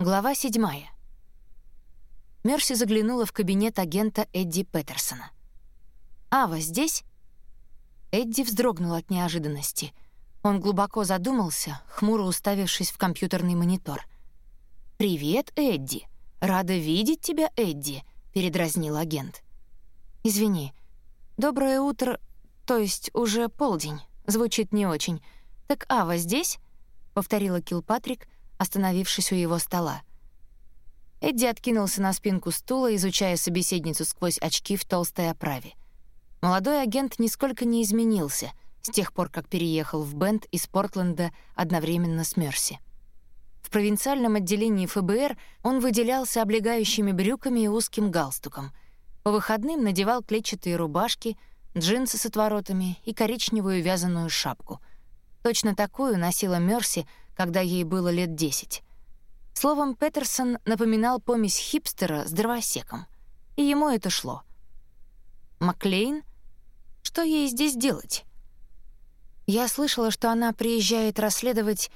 Глава 7. Мерси заглянула в кабинет агента Эдди Петерсона. «Ава здесь?» Эдди вздрогнул от неожиданности. Он глубоко задумался, хмуро уставившись в компьютерный монитор. «Привет, Эдди. Рада видеть тебя, Эдди», — передразнил агент. «Извини. Доброе утро, то есть уже полдень. Звучит не очень. Так Ава здесь?» — повторила Килпатрик, остановившись у его стола. Эдди откинулся на спинку стула, изучая собеседницу сквозь очки в толстой оправе. Молодой агент нисколько не изменился с тех пор, как переехал в Бенд из Портленда одновременно с Мерси. В провинциальном отделении ФБР он выделялся облегающими брюками и узким галстуком. По выходным надевал клетчатые рубашки, джинсы с отворотами и коричневую вязаную шапку. Точно такую носила Мерси, когда ей было лет десять. Словом, Петерсон напоминал помесь хипстера с дровосеком. И ему это шло. Маклейн? Что ей здесь делать? Я слышала, что она приезжает расследовать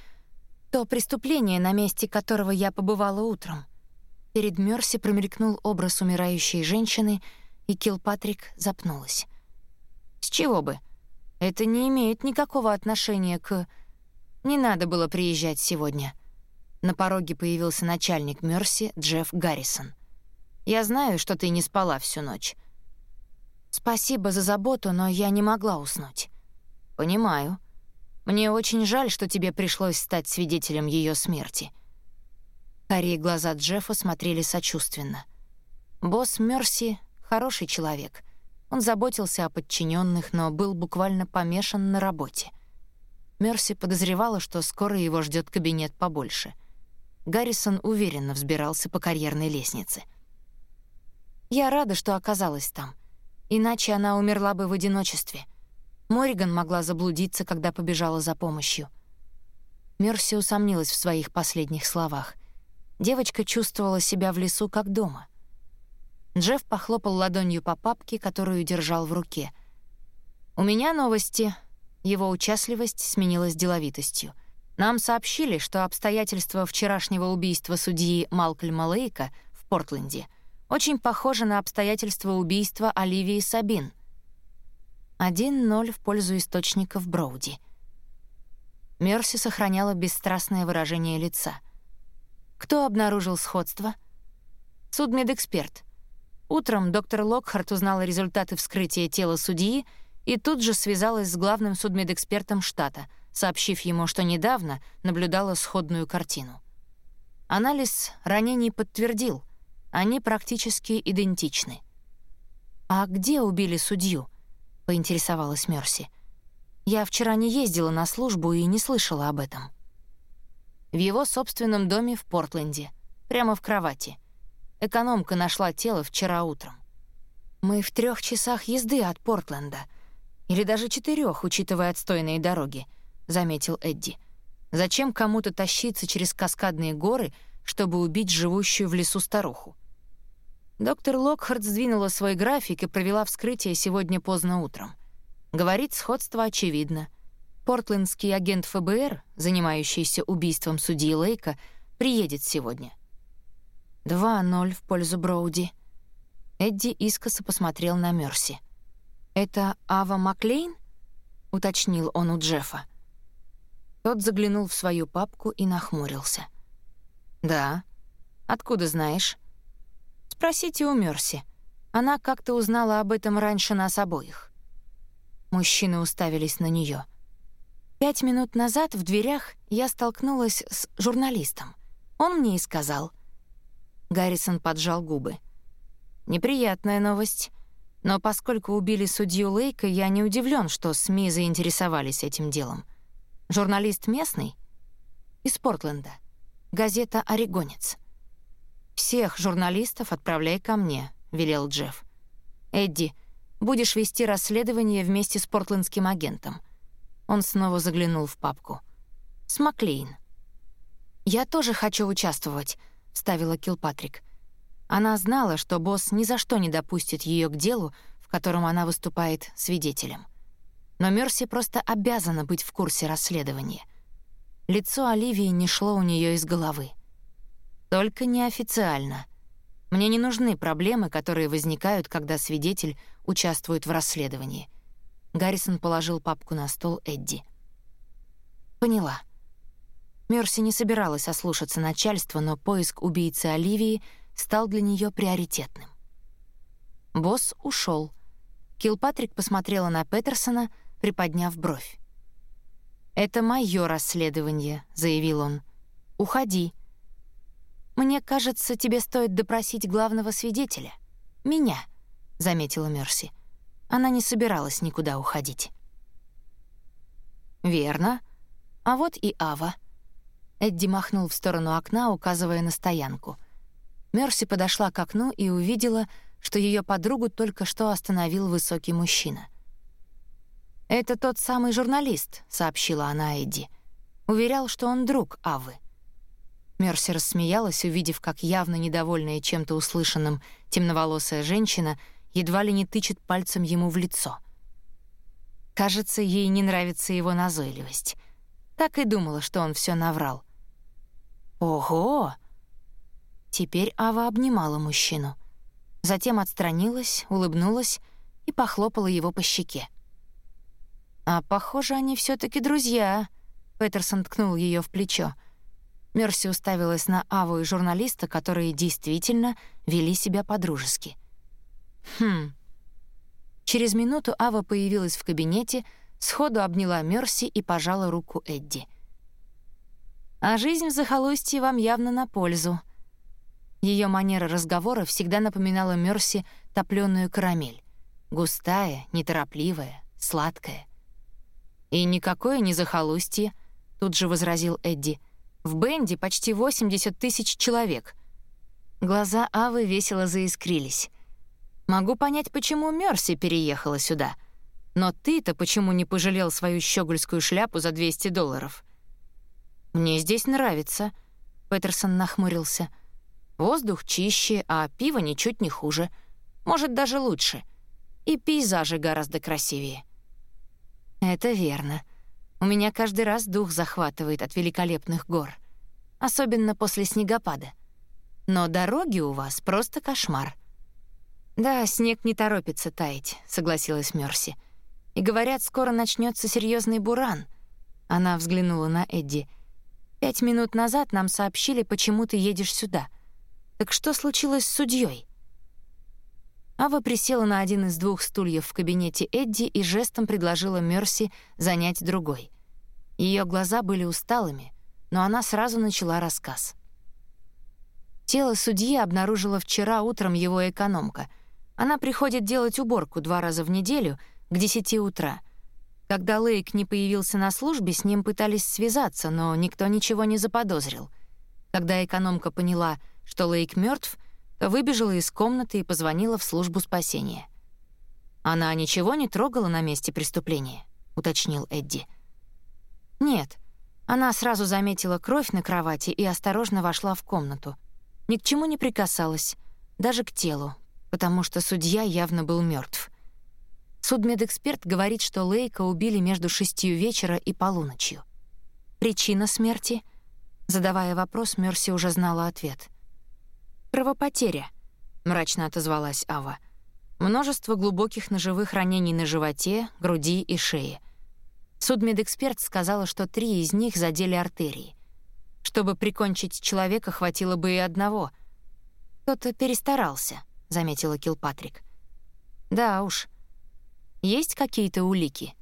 то преступление, на месте которого я побывала утром. Перед Мерси промелькнул образ умирающей женщины, и Килпатрик запнулась. С чего бы? Это не имеет никакого отношения к... Не надо было приезжать сегодня. На пороге появился начальник Мерси, Джефф Гаррисон. «Я знаю, что ты не спала всю ночь». «Спасибо за заботу, но я не могла уснуть». «Понимаю. Мне очень жаль, что тебе пришлось стать свидетелем ее смерти». Карие глаза Джеффа смотрели сочувственно. Босс Мерси — хороший человек. Он заботился о подчиненных, но был буквально помешан на работе. Мерси подозревала, что скоро его ждет кабинет побольше — Гаррисон уверенно взбирался по карьерной лестнице. «Я рада, что оказалась там. Иначе она умерла бы в одиночестве. Мориган могла заблудиться, когда побежала за помощью». Мерси усомнилась в своих последних словах. Девочка чувствовала себя в лесу как дома. Джефф похлопал ладонью по папке, которую держал в руке. «У меня новости». Его участливость сменилась деловитостью — нам сообщили, что обстоятельства вчерашнего убийства судьи Малкольма Лейка в Портленде очень похожи на обстоятельства убийства Оливии Сабин. 1-0 в пользу источников Броуди. Мерси сохраняла бесстрастное выражение лица. Кто обнаружил сходство? Судмедэксперт. Утром доктор Локхарт узнала результаты вскрытия тела судьи и тут же связалась с главным судмедэкспертом штата — сообщив ему, что недавно наблюдала сходную картину. Анализ ранений подтвердил, они практически идентичны. «А где убили судью?» — поинтересовалась Мерси. «Я вчера не ездила на службу и не слышала об этом». В его собственном доме в Портленде, прямо в кровати. Экономка нашла тело вчера утром. Мы в трех часах езды от Портленда. Или даже четырех, учитывая отстойные дороги —— заметил Эдди. «Зачем кому-то тащиться через каскадные горы, чтобы убить живущую в лесу старуху?» Доктор Локхард сдвинула свой график и провела вскрытие сегодня поздно утром. Говорит, сходство очевидно. Портлендский агент ФБР, занимающийся убийством судьи Лейка, приедет сегодня. 2-0 в пользу Броуди. Эдди искоса посмотрел на Мерси. «Это Ава Маклейн?» — уточнил он у Джеффа. Тот заглянул в свою папку и нахмурился. «Да. Откуда знаешь?» «Спросите у Мерси. Она как-то узнала об этом раньше нас обоих». Мужчины уставились на нее. Пять минут назад в дверях я столкнулась с журналистом. Он мне и сказал. Гаррисон поджал губы. «Неприятная новость. Но поскольку убили судью Лейка, я не удивлен, что СМИ заинтересовались этим делом. Журналист местный? Из Портленда. Газета «Орегонец». «Всех журналистов отправляй ко мне», — велел Джефф. «Эдди, будешь вести расследование вместе с портлендским агентом». Он снова заглянул в папку. «С Маклейн». «Я тоже хочу участвовать», — вставила Килпатрик. Она знала, что босс ни за что не допустит ее к делу, в котором она выступает свидетелем но Мерси просто обязана быть в курсе расследования. Лицо Оливии не шло у нее из головы. Только неофициально. Мне не нужны проблемы, которые возникают, когда свидетель участвует в расследовании. Гаррисон положил папку на стол Эдди. Поняла. Мерси не собиралась ослушаться начальства, но поиск убийцы Оливии стал для нее приоритетным. Босс ушел. Килпатрик посмотрела на Петерсона, приподняв бровь. «Это мое расследование», — заявил он. «Уходи». «Мне кажется, тебе стоит допросить главного свидетеля. Меня», — заметила Мерси. Она не собиралась никуда уходить. «Верно. А вот и Ава». Эдди махнул в сторону окна, указывая на стоянку. Мерси подошла к окну и увидела, что ее подругу только что остановил высокий мужчина. «Это тот самый журналист», — сообщила она Эдди. Уверял, что он друг Авы. Мерси рассмеялась, увидев, как явно недовольная чем-то услышанным темноволосая женщина едва ли не тычет пальцем ему в лицо. Кажется, ей не нравится его назойливость. Так и думала, что он все наврал. «Ого!» Теперь Ава обнимала мужчину. Затем отстранилась, улыбнулась и похлопала его по щеке. «А похоже, они все таки друзья», — Петерсон ткнул ее в плечо. Мерси уставилась на Аву и журналиста, которые действительно вели себя по-дружески. «Хм». Через минуту Ава появилась в кабинете, сходу обняла Мерси и пожала руку Эдди. «А жизнь в захолустье вам явно на пользу». Ее манера разговора всегда напоминала Мерси топлёную карамель. Густая, неторопливая, сладкая. «И никакое не захолустье», — тут же возразил Эдди. «В Бенди почти 80 тысяч человек». Глаза Авы весело заискрились. «Могу понять, почему Мерси переехала сюда. Но ты-то почему не пожалел свою щегольскую шляпу за 200 долларов?» «Мне здесь нравится», — Петерсон нахмурился. «Воздух чище, а пиво ничуть не хуже. Может, даже лучше. И пейзажи гораздо красивее». Это верно. У меня каждый раз дух захватывает от великолепных гор, особенно после снегопада. Но дороги у вас просто кошмар. Да, снег не торопится таять, согласилась Мерси. И говорят, скоро начнется серьезный буран. Она взглянула на Эдди. Пять минут назад нам сообщили, почему ты едешь сюда. Так что случилось с судьей? Ава присела на один из двух стульев в кабинете Эдди и жестом предложила Мерси занять другой. Ее глаза были усталыми, но она сразу начала рассказ. Тело судьи обнаружила вчера утром его экономка. Она приходит делать уборку два раза в неделю к 10 утра. Когда Лейк не появился на службе, с ним пытались связаться, но никто ничего не заподозрил. Когда экономка поняла, что Лейк мертв, выбежала из комнаты и позвонила в службу спасения. «Она ничего не трогала на месте преступления?» — уточнил Эдди. «Нет». Она сразу заметила кровь на кровати и осторожно вошла в комнату. Ни к чему не прикасалась, даже к телу, потому что судья явно был мертв. Судмедэксперт говорит, что Лейка убили между шестью вечера и полуночью. Причина смерти? Задавая вопрос, Мерси уже знала ответ. «Кровопотеря», — мрачно отозвалась Ава. «Множество глубоких ножевых ранений на животе, груди и шее. Судмедэксперт сказала, что три из них задели артерии. Чтобы прикончить человека, хватило бы и одного. Кто-то перестарался», — заметила Килпатрик. «Да уж. Есть какие-то улики?»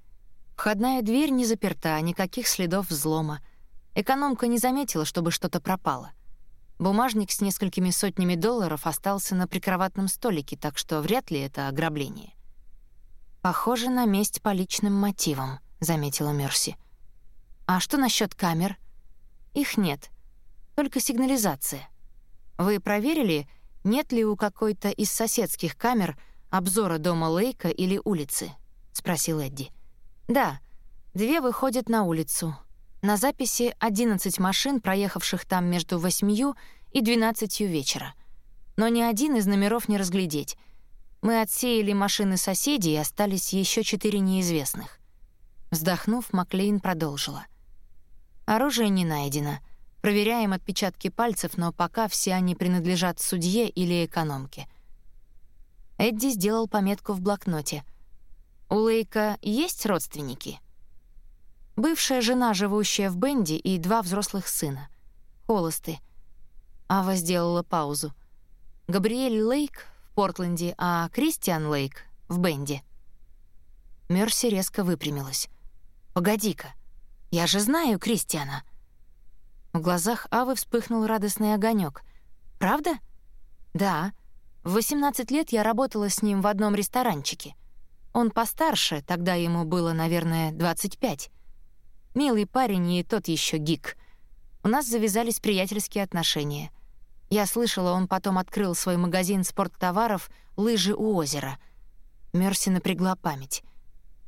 Входная дверь не заперта, никаких следов взлома. Экономка не заметила, чтобы что-то пропало. Бумажник с несколькими сотнями долларов остался на прикроватном столике, так что вряд ли это ограбление. «Похоже на месть по личным мотивам», — заметила Мерси. «А что насчет камер?» «Их нет. Только сигнализация. Вы проверили, нет ли у какой-то из соседских камер обзора дома Лейка или улицы?» — спросил Эдди. «Да, две выходят на улицу, на записи 11 машин, проехавших там между 8 и 12 вечера. Но ни один из номеров не разглядеть. Мы отсеяли машины соседей, и остались еще четыре неизвестных. Вздохнув, Маклейн продолжила. Оружие не найдено. Проверяем отпечатки пальцев, но пока все они принадлежат судье или экономке. Эдди сделал пометку в блокноте. «У Лейка есть родственники?» Бывшая жена, живущая в Бенди, и два взрослых сына. Холосты. Ава сделала паузу. Габриэль Лейк в Портленде, а Кристиан Лейк в Бенди. Мерси резко выпрямилась. «Погоди-ка, я же знаю Кристиана». В глазах Авы вспыхнул радостный огонек. «Правда?» «Да. В 18 лет я работала с ним в одном ресторанчике. Он постарше, тогда ему было, наверное, 25. Милый парень и тот еще гик. У нас завязались приятельские отношения. Я слышала, он потом открыл свой магазин спорттоваров «Лыжи у озера». Мерси напрягла память.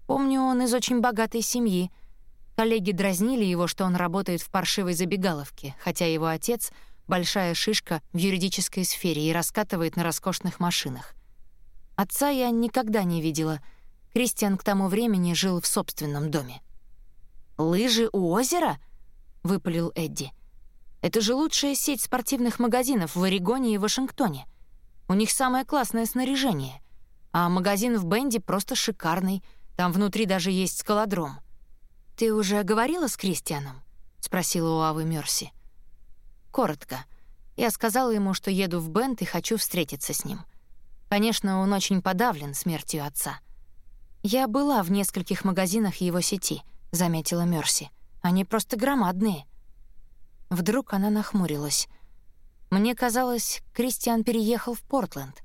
Помню, он из очень богатой семьи — Коллеги дразнили его, что он работает в паршивой забегаловке, хотя его отец — большая шишка в юридической сфере и раскатывает на роскошных машинах. Отца я никогда не видела. Кристиан к тому времени жил в собственном доме. «Лыжи у озера?» — выпалил Эдди. «Это же лучшая сеть спортивных магазинов в Орегоне и Вашингтоне. У них самое классное снаряжение. А магазин в Бенди просто шикарный. Там внутри даже есть скалодром. «Ты уже говорила с Кристианом?» — спросила у Авы Мерси. «Коротко. Я сказала ему, что еду в Бент и хочу встретиться с ним. Конечно, он очень подавлен смертью отца. Я была в нескольких магазинах его сети», — заметила Мерси. «Они просто громадные». Вдруг она нахмурилась. «Мне казалось, Кристиан переехал в Портленд.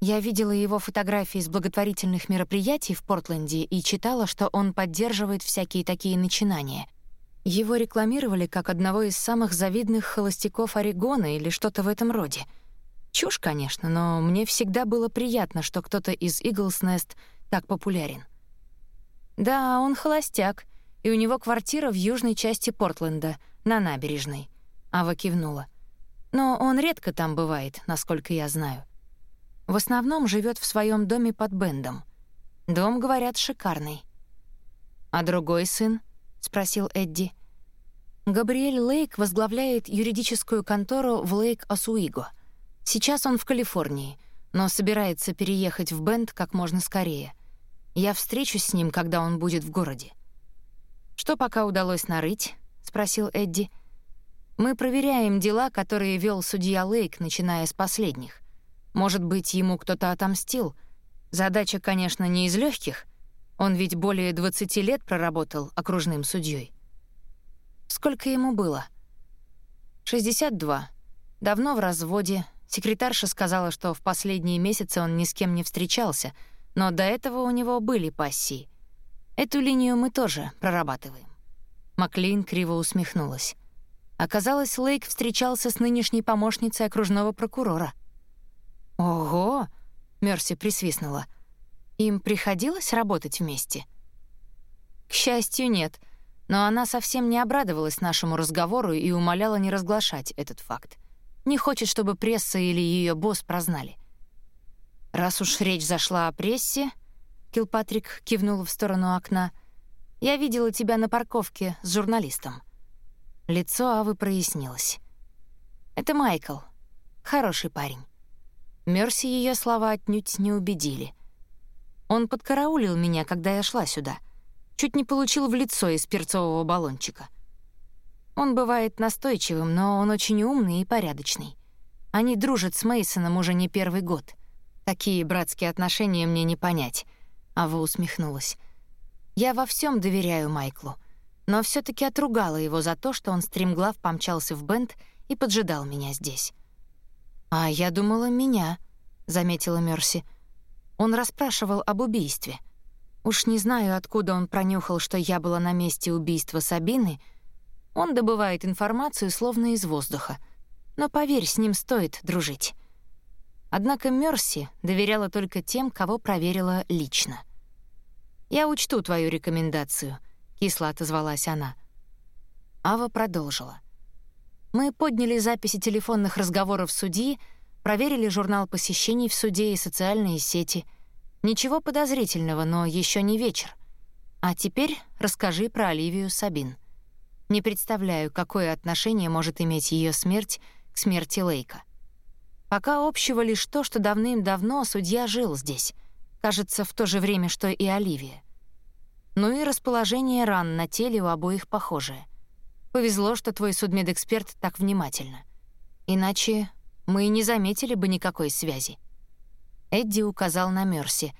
Я видела его фотографии с благотворительных мероприятий в Портленде и читала, что он поддерживает всякие такие начинания. Его рекламировали как одного из самых завидных холостяков Орегона или что-то в этом роде. Чушь, конечно, но мне всегда было приятно, что кто-то из Nest так популярен. Да, он холостяк, и у него квартира в южной части Портленда, на набережной. Ава кивнула. Но он редко там бывает, насколько я знаю. В основном живет в своем доме под Бендом. Дом, говорят, шикарный. «А другой сын?» — спросил Эдди. Габриэль Лейк возглавляет юридическую контору в Лейк-Осуиго. Сейчас он в Калифорнии, но собирается переехать в Бенд как можно скорее. Я встречусь с ним, когда он будет в городе. «Что пока удалось нарыть?» — спросил Эдди. «Мы проверяем дела, которые вел судья Лейк, начиная с последних. Может быть, ему кто-то отомстил. Задача, конечно, не из легких. Он ведь более 20 лет проработал окружным судьей. Сколько ему было? 62. Давно в разводе. Секретарша сказала, что в последние месяцы он ни с кем не встречался, но до этого у него были пассии. Эту линию мы тоже прорабатываем. Маклин криво усмехнулась. Оказалось, Лейк встречался с нынешней помощницей окружного прокурора — «Ого!» — Мерси присвистнула. «Им приходилось работать вместе?» «К счастью, нет. Но она совсем не обрадовалась нашему разговору и умоляла не разглашать этот факт. Не хочет, чтобы пресса или ее босс прознали». «Раз уж речь зашла о прессе...» — Килпатрик кивнул в сторону окна. «Я видела тебя на парковке с журналистом». Лицо Авы прояснилось. «Это Майкл. Хороший парень. Мерси ее слова отнюдь не убедили. Он подкараулил меня, когда я шла сюда. Чуть не получил в лицо из перцового баллончика. Он бывает настойчивым, но он очень умный и порядочный. Они дружат с Мейсоном уже не первый год. Такие братские отношения мне не понять. Ава усмехнулась. Я во всем доверяю Майклу, но все таки отругала его за то, что он стремглав помчался в Бенд и поджидал меня здесь. «А я думала, меня», — заметила Мерси. Он расспрашивал об убийстве. Уж не знаю, откуда он пронюхал, что я была на месте убийства Сабины. Он добывает информацию словно из воздуха. Но поверь, с ним стоит дружить. Однако Мерси доверяла только тем, кого проверила лично. «Я учту твою рекомендацию», — кисло отозвалась она. Ава продолжила. Мы подняли записи телефонных разговоров судьи, проверили журнал посещений в суде и социальные сети. Ничего подозрительного, но еще не вечер. А теперь расскажи про Оливию Сабин. Не представляю, какое отношение может иметь ее смерть к смерти Лейка. Пока общего лишь то, что давным-давно судья жил здесь, кажется, в то же время, что и Оливия. Ну и расположение ран на теле у обоих похожее. Повезло, что твой судмедэксперт так внимательно. Иначе мы и не заметили бы никакой связи. Эдди указал на Мерси.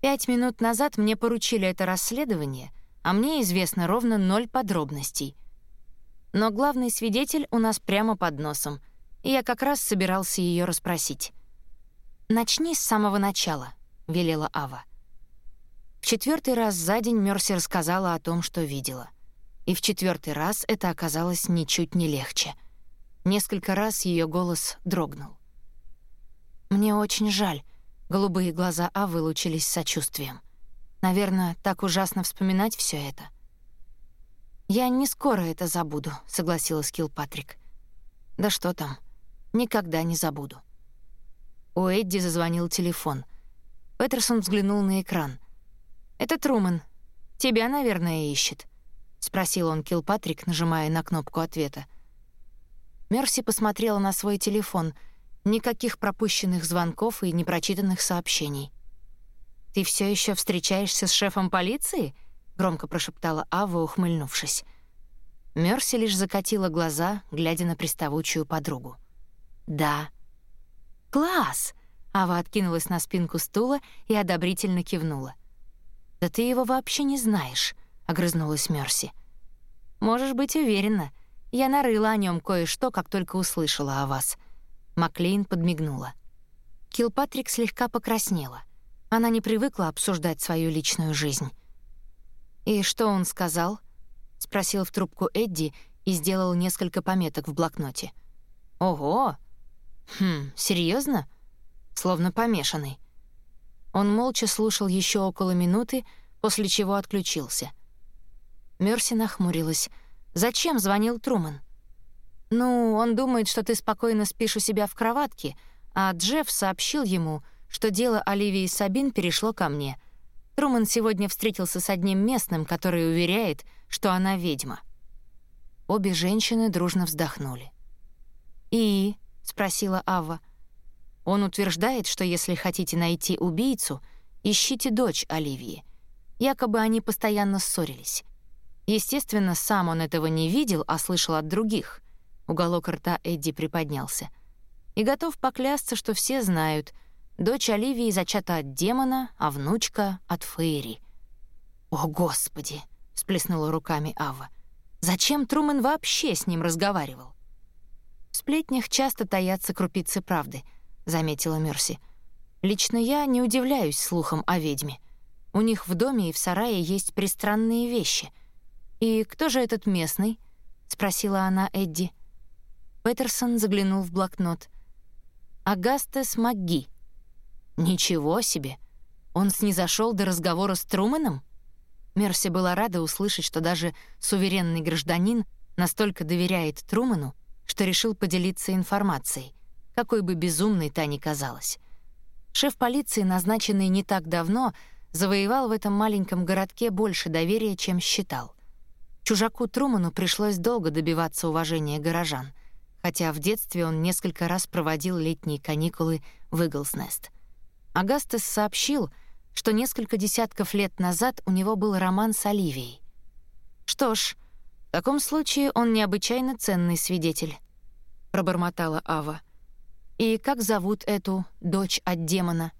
«Пять минут назад мне поручили это расследование, а мне известно ровно ноль подробностей. Но главный свидетель у нас прямо под носом, и я как раз собирался ее расспросить». «Начни с самого начала», — велела Ава. В четвертый раз за день Мерси рассказала о том, что видела. И в четвертый раз это оказалось ничуть не легче. Несколько раз ее голос дрогнул. «Мне очень жаль». Голубые глаза А вылучились сочувствием. «Наверное, так ужасно вспоминать все это». «Я не скоро это забуду», — согласилась Килпатрик. «Да что там, никогда не забуду». У Эдди зазвонил телефон. Петерсон взглянул на экран. «Это Трумэн. Тебя, наверное, ищет», — спросил он Килпатрик, нажимая на кнопку ответа. Мерси посмотрела на свой телефон — Никаких пропущенных звонков и непрочитанных сообщений. «Ты все еще встречаешься с шефом полиции?» — громко прошептала Ава, ухмыльнувшись. Мерси лишь закатила глаза, глядя на приставучую подругу. «Да». «Класс!» — Ава откинулась на спинку стула и одобрительно кивнула. «Да ты его вообще не знаешь», — огрызнулась Мерси. «Можешь быть уверена, я нарыла о нем кое-что, как только услышала о вас. Маклейн подмигнула. Килпатрик слегка покраснела. Она не привыкла обсуждать свою личную жизнь. «И что он сказал?» — спросил в трубку Эдди и сделал несколько пометок в блокноте. «Ого! Хм, серьезно? Словно помешанный». Он молча слушал еще около минуты, после чего отключился. Мерси нахмурилась. «Зачем звонил Труман?» «Ну, он думает, что ты спокойно спишь у себя в кроватке, а Джефф сообщил ему, что дело Оливии Сабин перешло ко мне. Труман сегодня встретился с одним местным, который уверяет, что она ведьма». Обе женщины дружно вздохнули. «И?» — спросила Ава. «Он утверждает, что если хотите найти убийцу, ищите дочь Оливии. Якобы они постоянно ссорились. Естественно, сам он этого не видел, а слышал от других. Уголок рта Эдди приподнялся. И готов поклясться, что все знают, дочь Оливии зачата от демона, а внучка — от Фейри. «О, Господи!» — всплеснула руками Ава. «Зачем Трумен вообще с ним разговаривал?» «В сплетнях часто таятся крупицы правды», — заметила Мерси. «Лично я не удивляюсь слухам о ведьме. У них в доме и в сарае есть пристранные вещи. И кто же этот местный?» — спросила она Эдди. Петерсон заглянул в блокнот. «Агастес МакГи». «Ничего себе! Он снизошел до разговора с Трумэном?» Мерси была рада услышать, что даже суверенный гражданин настолько доверяет Трумэну, что решил поделиться информацией, какой бы безумной та ни казалась. Шеф полиции, назначенный не так давно, завоевал в этом маленьком городке больше доверия, чем считал. Чужаку Труману пришлось долго добиваться уважения горожан — хотя в детстве он несколько раз проводил летние каникулы в Иглснест. Агастес сообщил, что несколько десятков лет назад у него был роман с Оливией. «Что ж, в таком случае он необычайно ценный свидетель», — пробормотала Ава. «И как зовут эту дочь от демона?»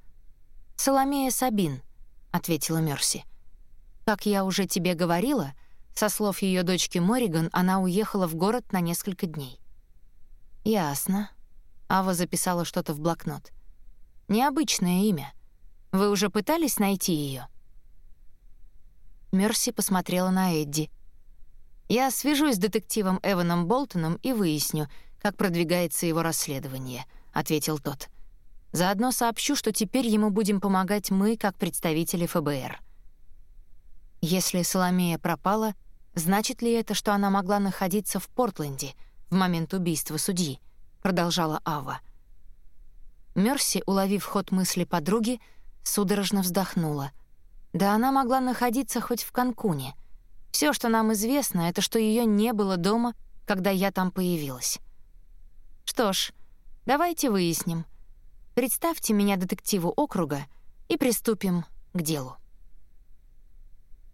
«Соломея Сабин», — ответила Мерси. «Как я уже тебе говорила, со слов ее дочки Мориган, она уехала в город на несколько дней. «Ясно». Ава записала что-то в блокнот. «Необычное имя. Вы уже пытались найти ее? Мерси посмотрела на Эдди. «Я свяжусь с детективом Эваном Болтоном и выясню, как продвигается его расследование», — ответил тот. «Заодно сообщу, что теперь ему будем помогать мы, как представители ФБР». Если Соломея пропала, значит ли это, что она могла находиться в Портленде — в момент убийства судьи», — продолжала Ава. Мерси, уловив ход мысли подруги, судорожно вздохнула. Да она могла находиться хоть в Канкуне. Все, что нам известно, это что ее не было дома, когда я там появилась. Что ж, давайте выясним. Представьте меня детективу округа и приступим к делу.